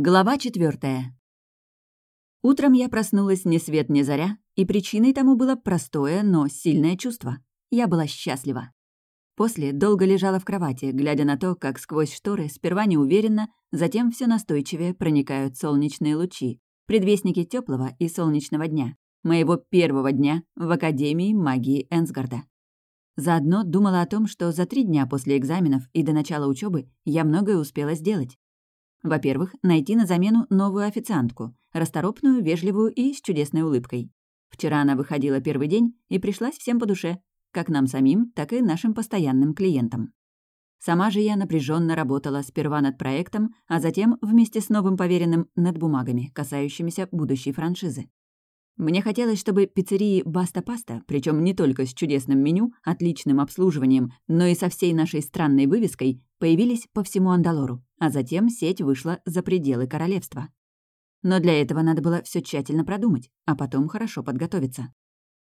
Глава четвертая. Утром я проснулась ни свет ни заря, и причиной тому было простое, но сильное чувство. Я была счастлива. После долго лежала в кровати, глядя на то, как сквозь шторы сперва неуверенно, затем все настойчивее проникают солнечные лучи, предвестники теплого и солнечного дня, моего первого дня в Академии магии Энсгарда. Заодно думала о том, что за три дня после экзаменов и до начала учебы я многое успела сделать. Во-первых, найти на замену новую официантку, расторопную, вежливую и с чудесной улыбкой. Вчера она выходила первый день и пришлась всем по душе, как нам самим, так и нашим постоянным клиентам. Сама же я напряженно работала сперва над проектом, а затем вместе с новым поверенным над бумагами, касающимися будущей франшизы. Мне хотелось, чтобы пиццерии «Баста-паста», причем не только с чудесным меню, отличным обслуживанием, но и со всей нашей странной вывеской, появились по всему Андалору, а затем сеть вышла за пределы королевства. Но для этого надо было все тщательно продумать, а потом хорошо подготовиться.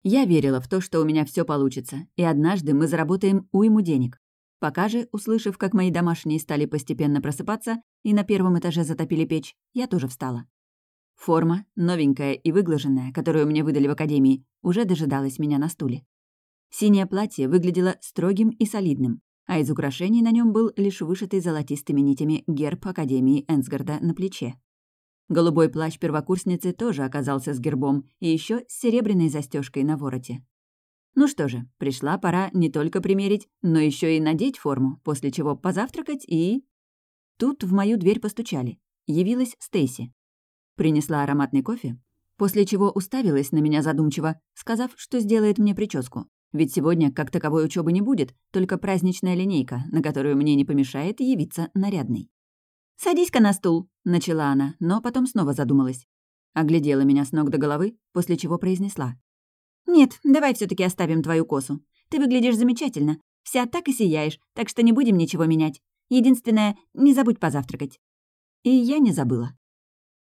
Я верила в то, что у меня все получится, и однажды мы заработаем уйму денег. Пока же, услышав, как мои домашние стали постепенно просыпаться и на первом этаже затопили печь, я тоже встала. Форма, новенькая и выглаженная, которую мне выдали в академии, уже дожидалась меня на стуле. Синее платье выглядело строгим и солидным, а из украшений на нем был лишь вышитый золотистыми нитями герб Академии Энсгарда на плече. Голубой плащ первокурсницы тоже оказался с гербом и еще с серебряной застежкой на вороте. Ну что же, пришла пора не только примерить, но еще и надеть форму, после чего позавтракать и... Тут в мою дверь постучали. Явилась Стейси. Принесла ароматный кофе, после чего уставилась на меня задумчиво, сказав, что сделает мне прическу. Ведь сегодня как таковой учебы не будет, только праздничная линейка, на которую мне не помешает явиться нарядной. «Садись-ка на стул», — начала она, но потом снова задумалась. Оглядела меня с ног до головы, после чего произнесла. «Нет, давай все таки оставим твою косу. Ты выглядишь замечательно. Вся так и сияешь, так что не будем ничего менять. Единственное, не забудь позавтракать». И я не забыла.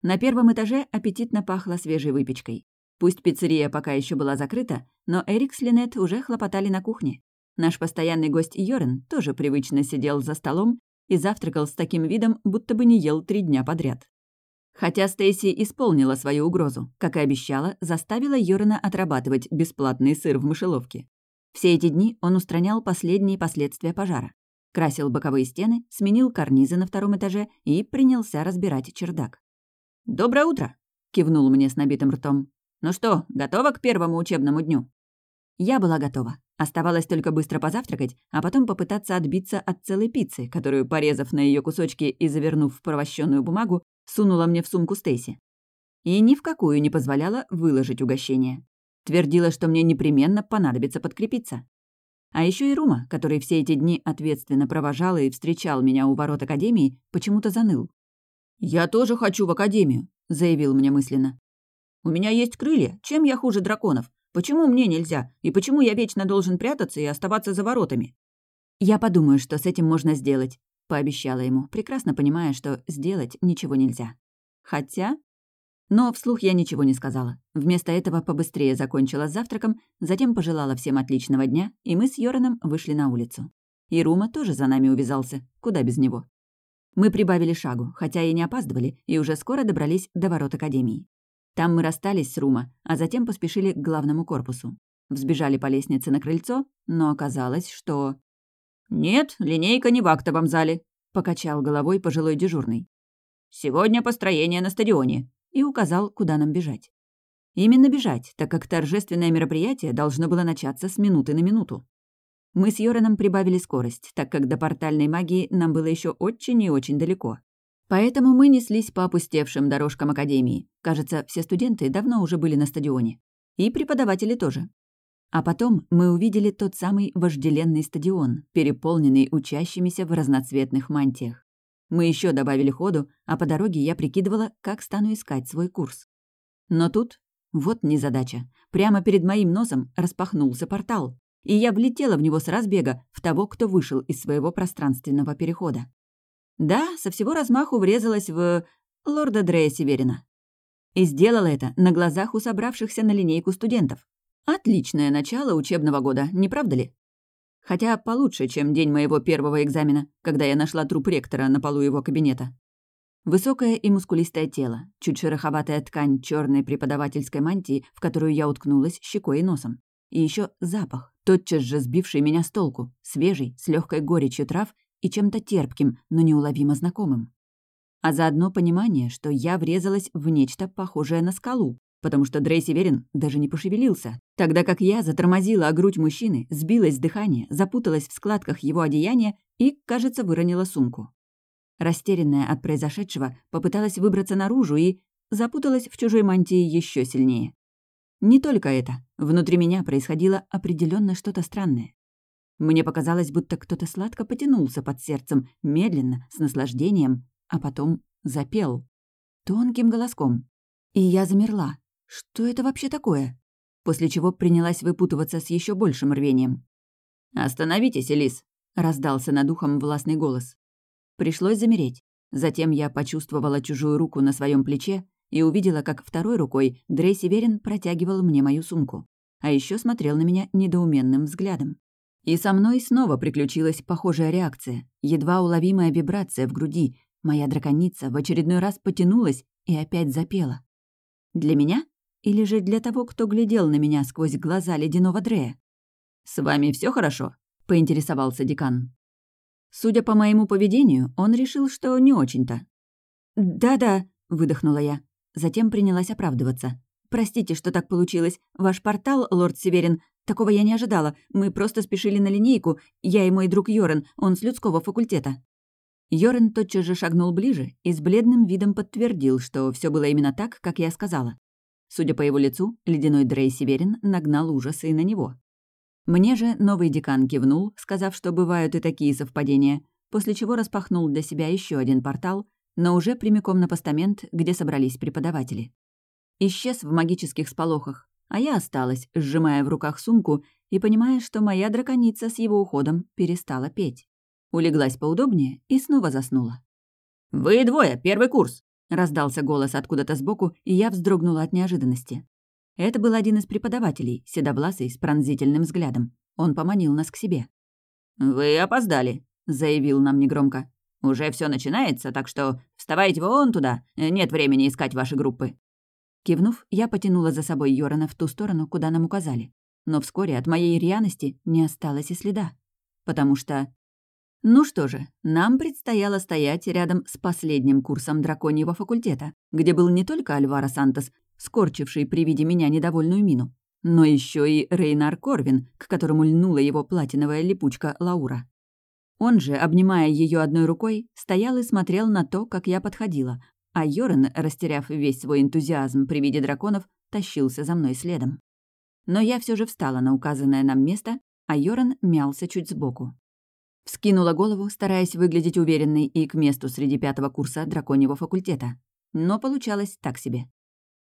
На первом этаже аппетитно пахло свежей выпечкой. Пусть пиццерия пока еще была закрыта, но Эрик с Линет уже хлопотали на кухне. Наш постоянный гость Йорен тоже привычно сидел за столом и завтракал с таким видом, будто бы не ел три дня подряд. Хотя Стейси исполнила свою угрозу, как и обещала, заставила Йорена отрабатывать бесплатный сыр в мышеловке. Все эти дни он устранял последние последствия пожара. Красил боковые стены, сменил карнизы на втором этаже и принялся разбирать чердак. «Доброе утро!» — кивнул мне с набитым ртом. «Ну что, готова к первому учебному дню?» Я была готова. Оставалось только быстро позавтракать, а потом попытаться отбиться от целой пиццы, которую, порезав на ее кусочки и завернув в провощенную бумагу, сунула мне в сумку Стейси. И ни в какую не позволяла выложить угощение. Твердила, что мне непременно понадобится подкрепиться. А еще и Рума, который все эти дни ответственно провожал и встречал меня у ворот Академии, почему-то заныл. «Я тоже хочу в академию», — заявил мне мысленно. «У меня есть крылья. Чем я хуже драконов? Почему мне нельзя? И почему я вечно должен прятаться и оставаться за воротами?» «Я подумаю, что с этим можно сделать», — пообещала ему, прекрасно понимая, что сделать ничего нельзя. Хотя... Но вслух я ничего не сказала. Вместо этого побыстрее закончила с завтраком, затем пожелала всем отличного дня, и мы с Йораном вышли на улицу. И Рума тоже за нами увязался. Куда без него? Мы прибавили шагу, хотя и не опаздывали, и уже скоро добрались до ворот Академии. Там мы расстались с Рума, а затем поспешили к главному корпусу. Взбежали по лестнице на крыльцо, но оказалось, что... «Нет, линейка не в актовом зале», — покачал головой пожилой дежурный. «Сегодня построение на стадионе», и указал, куда нам бежать. Именно бежать, так как торжественное мероприятие должно было начаться с минуты на минуту. Мы с Йораном прибавили скорость, так как до портальной магии нам было еще очень и очень далеко. Поэтому мы неслись по опустевшим дорожкам Академии. Кажется, все студенты давно уже были на стадионе. И преподаватели тоже. А потом мы увидели тот самый вожделенный стадион, переполненный учащимися в разноцветных мантиях. Мы еще добавили ходу, а по дороге я прикидывала, как стану искать свой курс. Но тут, вот незадача, прямо перед моим носом распахнулся портал и я влетела в него с разбега в того, кто вышел из своего пространственного перехода. Да, со всего размаху врезалась в лорда Дрея Северина. И сделала это на глазах у собравшихся на линейку студентов. Отличное начало учебного года, не правда ли? Хотя получше, чем день моего первого экзамена, когда я нашла труп ректора на полу его кабинета. Высокое и мускулистое тело, чуть шероховатая ткань черной преподавательской мантии, в которую я уткнулась щекой и носом. И еще запах, тотчас же сбивший меня с толку, свежий, с легкой горечью трав и чем-то терпким, но неуловимо знакомым. А заодно понимание, что я врезалась в нечто похожее на скалу, потому что Дрейси Верин даже не пошевелился, тогда как я затормозила о грудь мужчины, сбилась с дыхания, запуталась в складках его одеяния и, кажется, выронила сумку. Растерянная от произошедшего, попыталась выбраться наружу и запуталась в чужой мантии еще сильнее. Не только это. Внутри меня происходило определенно что-то странное. Мне показалось, будто кто-то сладко потянулся под сердцем, медленно, с наслаждением, а потом запел. Тонким голоском. И я замерла. Что это вообще такое? После чего принялась выпутываться с еще большим рвением. «Остановитесь, Элис!» — раздался над ухом властный голос. Пришлось замереть. Затем я почувствовала чужую руку на своем плече и увидела, как второй рукой Дрейси Верин протягивал мне мою сумку, а еще смотрел на меня недоуменным взглядом. И со мной снова приключилась похожая реакция, едва уловимая вибрация в груди, Моя драконица в очередной раз потянулась и опять запела. Для меня? Или же для того, кто глядел на меня сквозь глаза ледяного Дрея? «С вами все хорошо?» — поинтересовался декан. Судя по моему поведению, он решил, что не очень-то. «Да-да», — выдохнула я. Затем принялась оправдываться. «Простите, что так получилось. Ваш портал, лорд Северин, такого я не ожидала. Мы просто спешили на линейку. Я и мой друг Йорен, он с людского факультета». Йорен тотчас же шагнул ближе и с бледным видом подтвердил, что все было именно так, как я сказала. Судя по его лицу, ледяной Дрей Северин нагнал ужасы на него. Мне же новый декан кивнул, сказав, что бывают и такие совпадения, после чего распахнул для себя еще один портал, но уже прямиком на постамент, где собрались преподаватели. Исчез в магических сполохах, а я осталась, сжимая в руках сумку и понимая, что моя драконица с его уходом перестала петь улеглась поудобнее и снова заснула. «Вы двое, первый курс!» — раздался голос откуда-то сбоку, и я вздрогнула от неожиданности. Это был один из преподавателей, седовласый, с пронзительным взглядом. Он поманил нас к себе. «Вы опоздали», — заявил нам негромко. «Уже все начинается, так что вставайте вон туда, нет времени искать ваши группы». Кивнув, я потянула за собой Йорана в ту сторону, куда нам указали. Но вскоре от моей рьяности не осталось и следа. Потому что ну что же, нам предстояло стоять рядом с последним курсом драконьего факультета, где был не только Альваро Сантос, скорчивший при виде меня недовольную мину, но еще и Рейнар Корвин, к которому льнула его платиновая липучка Лаура. Он же, обнимая ее одной рукой, стоял и смотрел на то, как я подходила, а Йорен, растеряв весь свой энтузиазм при виде драконов, тащился за мной следом. Но я все же встала на указанное нам место, а Йорен мялся чуть сбоку. Вскинула голову, стараясь выглядеть уверенной и к месту среди пятого курса драконьего факультета. Но получалось так себе.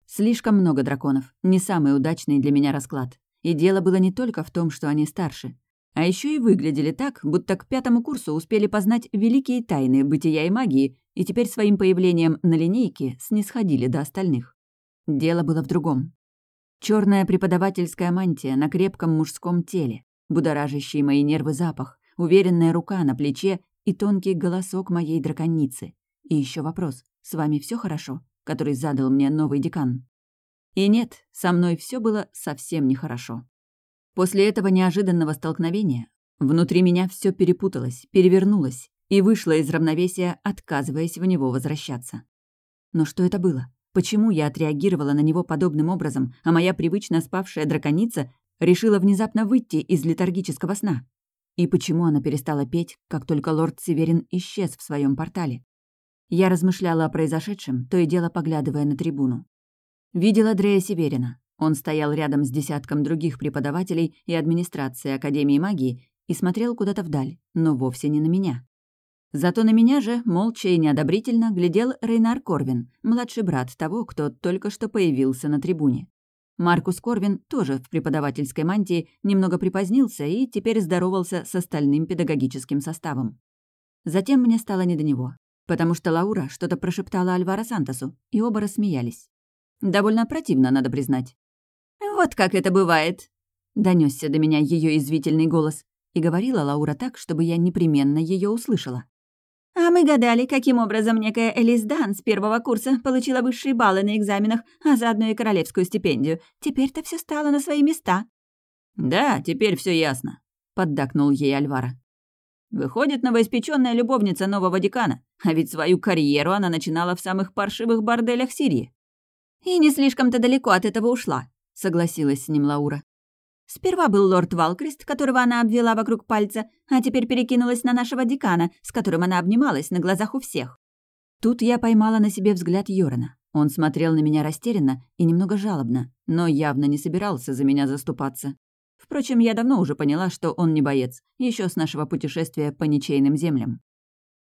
Слишком много драконов, не самый удачный для меня расклад. И дело было не только в том, что они старше, а еще и выглядели так, будто к пятому курсу успели познать великие тайны бытия и магии, и теперь своим появлением на линейке снисходили до остальных. Дело было в другом. Черная преподавательская мантия на крепком мужском теле, будоражащий мои нервы запах, уверенная рука на плече и тонкий голосок моей драконицы. И еще вопрос, с вами все хорошо, который задал мне новый декан? И нет, со мной все было совсем нехорошо. После этого неожиданного столкновения внутри меня все перепуталось, перевернулось и вышло из равновесия, отказываясь в него возвращаться. Но что это было? Почему я отреагировала на него подобным образом, а моя привычно спавшая драконица решила внезапно выйти из летаргического сна? И почему она перестала петь, как только лорд Северин исчез в своем портале? Я размышляла о произошедшем, то и дело поглядывая на трибуну. Видела Дрея Северина. Он стоял рядом с десятком других преподавателей и администрации Академии магии и смотрел куда-то вдаль, но вовсе не на меня. Зато на меня же, молча и неодобрительно, глядел Рейнар Корвин, младший брат того, кто только что появился на трибуне. Маркус Корвин, тоже в преподавательской мантии, немного припозднился и теперь здоровался с остальным педагогическим составом. Затем мне стало не до него, потому что Лаура что-то прошептала Альваро Сантосу, и оба рассмеялись. Довольно противно, надо признать. «Вот как это бывает!» — донесся до меня ее извительный голос, и говорила Лаура так, чтобы я непременно ее услышала. А мы гадали, каким образом некая Элис Дан с первого курса получила высшие баллы на экзаменах, а заодно и королевскую стипендию. Теперь-то все стало на свои места». «Да, теперь все ясно», — поддакнул ей Альвара. «Выходит, новоиспеченная любовница нового декана, а ведь свою карьеру она начинала в самых паршивых борделях Сирии». «И не слишком-то далеко от этого ушла», — согласилась с ним Лаура. Сперва был лорд Валкрест, которого она обвела вокруг пальца, а теперь перекинулась на нашего декана, с которым она обнималась на глазах у всех. Тут я поймала на себе взгляд Йорона. Он смотрел на меня растерянно и немного жалобно, но явно не собирался за меня заступаться. Впрочем, я давно уже поняла, что он не боец, еще с нашего путешествия по ничейным землям.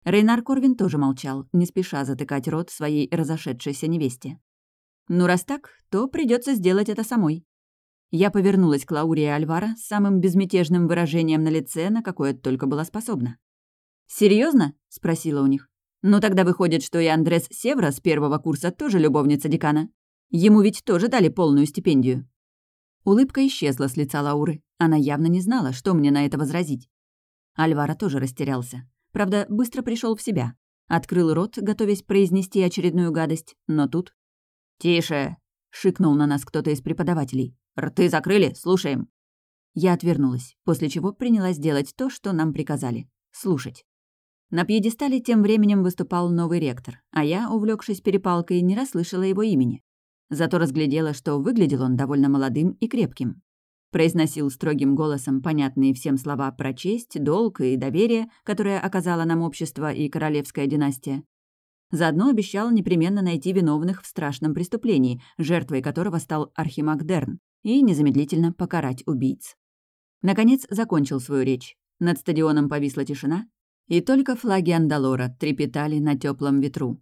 Рейнар Корвин тоже молчал, не спеша затыкать рот своей разошедшейся невесте. Ну, раз так, то придется сделать это самой. Я повернулась к Лауре и Альвара с самым безмятежным выражением на лице, на какое только была способна. Серьезно? спросила у них. «Ну тогда выходит, что и Андрес Севра с первого курса тоже любовница декана. Ему ведь тоже дали полную стипендию». Улыбка исчезла с лица Лауры. Она явно не знала, что мне на это возразить. Альвара тоже растерялся. Правда, быстро пришел в себя. Открыл рот, готовясь произнести очередную гадость, но тут... «Тише!» — шикнул на нас кто-то из преподавателей. «Рты закрыли? Слушаем». Я отвернулась, после чего принялась делать то, что нам приказали — слушать. На пьедестале тем временем выступал новый ректор, а я, увлекшись перепалкой, не расслышала его имени. Зато разглядела, что выглядел он довольно молодым и крепким. Произносил строгим голосом понятные всем слова про честь, долг и доверие, которое оказало нам общество и королевская династия. Заодно обещал непременно найти виновных в страшном преступлении, жертвой которого стал Архимаг Дерн, и незамедлительно покарать убийц. Наконец закончил свою речь. Над стадионом повисла тишина, и только флаги Андалора трепетали на теплом ветру.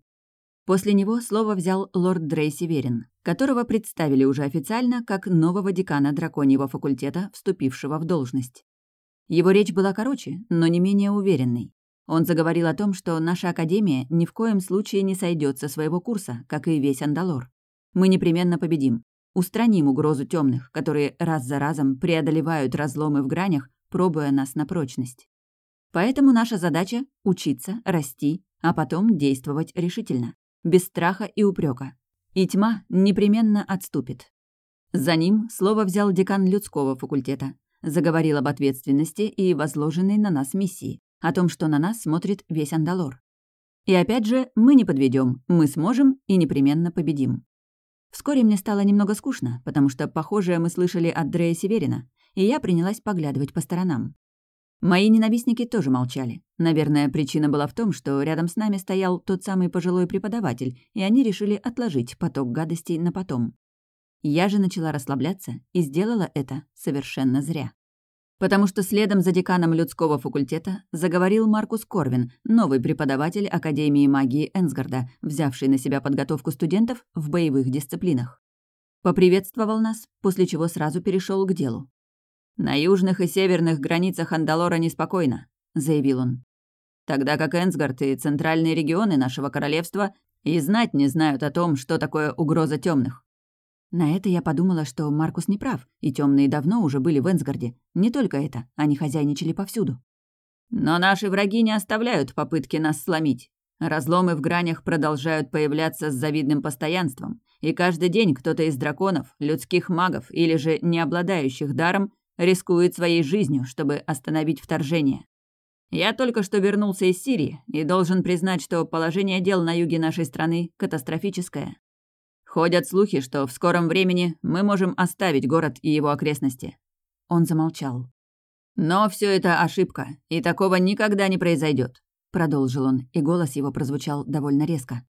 После него слово взял лорд Дрейси Верин, которого представили уже официально как нового декана драконьего факультета, вступившего в должность. Его речь была короче, но не менее уверенной. Он заговорил о том, что наша Академия ни в коем случае не сойдет со своего курса, как и весь Андалор. Мы непременно победим. Устраним угрозу темных, которые раз за разом преодолевают разломы в гранях, пробуя нас на прочность. Поэтому наша задача — учиться, расти, а потом действовать решительно, без страха и упрека. И тьма непременно отступит. За ним слово взял декан людского факультета, заговорил об ответственности и возложенной на нас миссии, о том, что на нас смотрит весь Андалор. И опять же, мы не подведем, мы сможем и непременно победим. Вскоре мне стало немного скучно, потому что похожее мы слышали от Дрея Северина, и я принялась поглядывать по сторонам. Мои ненавистники тоже молчали. Наверное, причина была в том, что рядом с нами стоял тот самый пожилой преподаватель, и они решили отложить поток гадостей на потом. Я же начала расслабляться и сделала это совершенно зря. Потому что следом за деканом людского факультета заговорил Маркус Корвин, новый преподаватель Академии магии Энсгарда, взявший на себя подготовку студентов в боевых дисциплинах. Поприветствовал нас, после чего сразу перешел к делу. «На южных и северных границах Андалора неспокойно», — заявил он. «Тогда как Энсгард и центральные регионы нашего королевства и знать не знают о том, что такое угроза темных. На это я подумала, что Маркус не прав, и темные давно уже были в Энсгарде. Не только это, они хозяйничали повсюду. Но наши враги не оставляют попытки нас сломить. Разломы в гранях продолжают появляться с завидным постоянством, и каждый день кто-то из драконов, людских магов или же не обладающих даром рискует своей жизнью, чтобы остановить вторжение. Я только что вернулся из Сирии и должен признать, что положение дел на юге нашей страны катастрофическое. Ходят слухи, что в скором времени мы можем оставить город и его окрестности». Он замолчал. «Но все это ошибка, и такого никогда не произойдет, продолжил он, и голос его прозвучал довольно резко.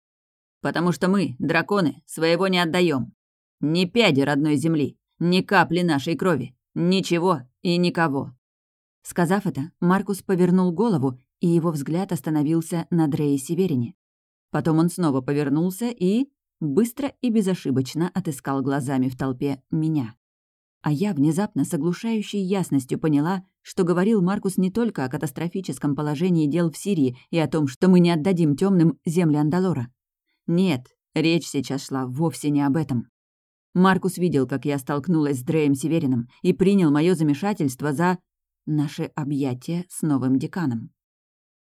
«Потому что мы, драконы, своего не отдаем. Ни пяди родной земли, ни капли нашей крови, ничего и никого». Сказав это, Маркус повернул голову, и его взгляд остановился на Дрее Северине. Потом он снова повернулся и быстро и безошибочно отыскал глазами в толпе меня. А я внезапно с оглушающей ясностью поняла, что говорил Маркус не только о катастрофическом положении дел в Сирии и о том, что мы не отдадим темным земли Андалора. Нет, речь сейчас шла вовсе не об этом. Маркус видел, как я столкнулась с Дреем Северином и принял мое замешательство за наше объятие с новым деканом.